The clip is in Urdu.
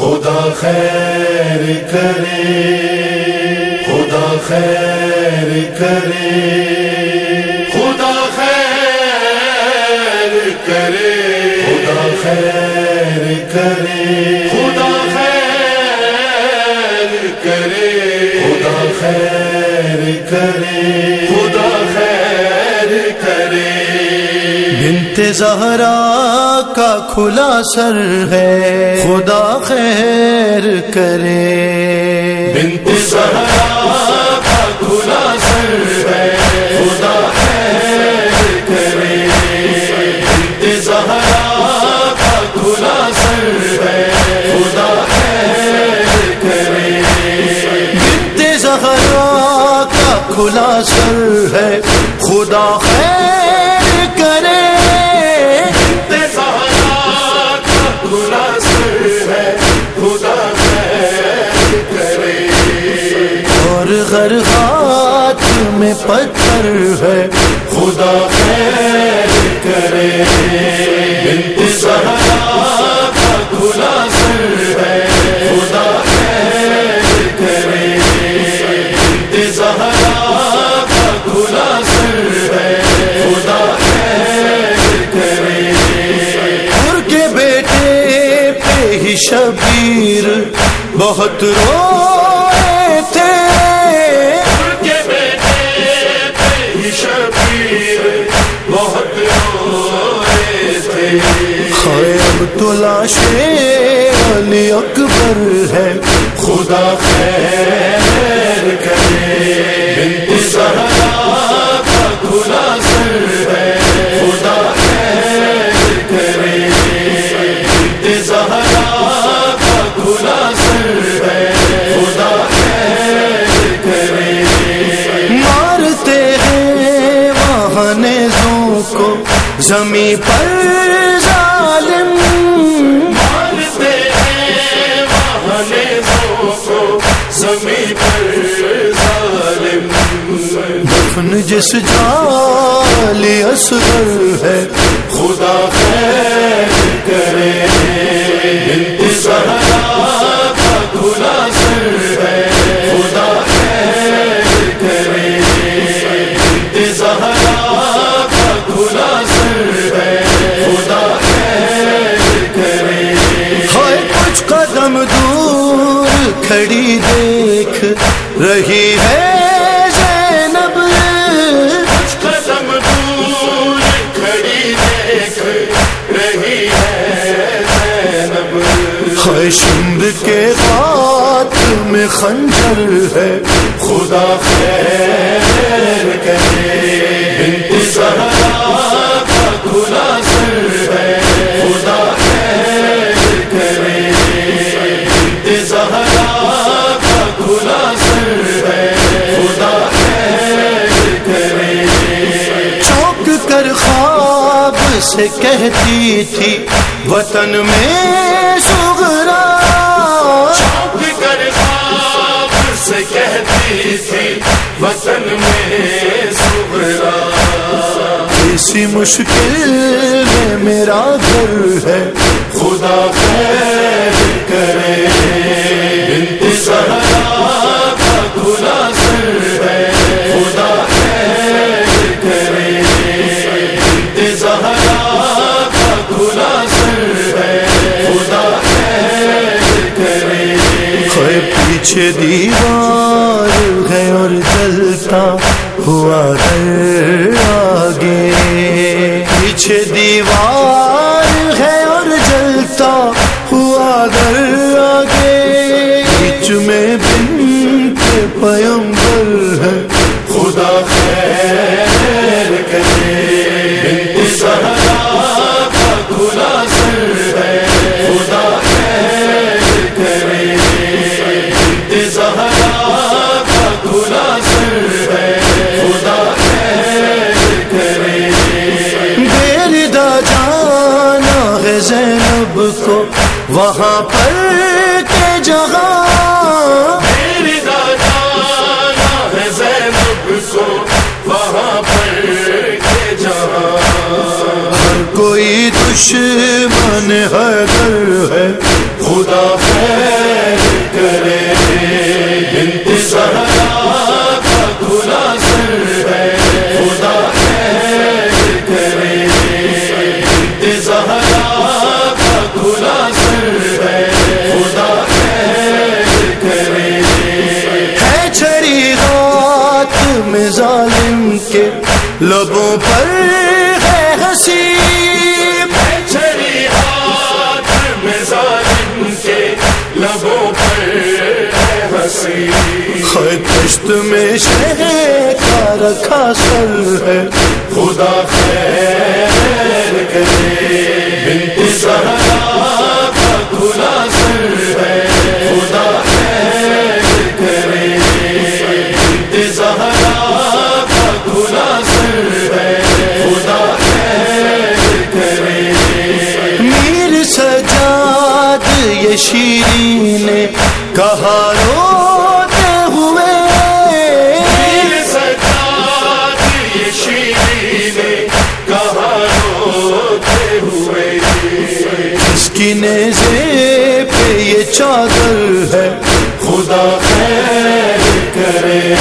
خدا خیر کرے، خدا خیر کرے، خدا خیر کرے، خدا خیر کرے، خدا خیر کرے، خدا خیر کرے، خدا زہرا کا کھلا سر ہے خدا خیر کرے۔ بنت زہرا کا کھلا سر ہے خدا خیر کرے۔ بنت زہرا کا کھلا سر ہے خدا خیر کرے۔ بنت زہرا کا کھلا سر ہے خدا خیر اور ہاتھ میں پتھر ہے۔ خدا خیر کرے۔ بنت زہرا کا کھلا سر ہے۔ خدا خیر کرے۔ بنت زہرا کا کھلا سر ہے۔ خدا خیر کرے۔ اور کے بیٹے پہ ہی شبیر بہت روئے روئے تھے خیب تو لاش علی اکبر ہے۔ خدا خیر کرے۔ بنت زہرا کا کھلا سر ہے۔ خدا خیر کرے۔ بنت زہرا کا کھلا سر ہے۔ خدا خیر کرے۔ مارتے ہیں وہاں نیزوں کو۔ زمیں پر دفن جس جال اصغر ہے۔ خدا خیر کرے بنت زہرا کا کھلا سر ہے۔ خدا خیر کرے بنت زہرا کا کھلا سر ہے۔ خدا خیر کرے۔ ہائے کچھ قدم دور کھڑی دیکھ رہی ہے۔ زینب کے ہاتھ میں خنجر ہے، خدا خیر کرے۔ بنت زہرا کا کھلا سر ہے، خدا خیر کرے۔ بنت زہرا کا کھلا سر ہے، خدا خیر کرے۔ چوک کر خواب سے کہتی تھی، وطن میں کہتی تھی وطن میں سغرا اسی مشکل میں میرا گھر ہے۔ خدا خیر کرے۔ بنت زہرا کا کھلا سر ہے۔ پیچھے دیوار ہے اور جلتا ہوا در آگے۔ پیچھے دیوار ہے اور جلتا ہوا در آگے۔ بیچ میں بنت پیمبر ہے خدا خیر کرے۔ زینب کو وہاں پر کے جگہ میری ہے زینب کو وہاں پر کے جہاں ہر کوئی دشمن حیدر ہے خدا رات ظالم کے لبوں پر ہے ہنسی چھڑی میں لبوں پر ہنسی ہے میں شہر کا رکھا سر ہے۔ خدا خیر کرے۔ بنت زہرا شیرین نے کہا روتے ہوئے۔ کہا روتے ہوئے۔ اس کی نیزے پہ یہ چادر ہے۔ خدا خیر کرے۔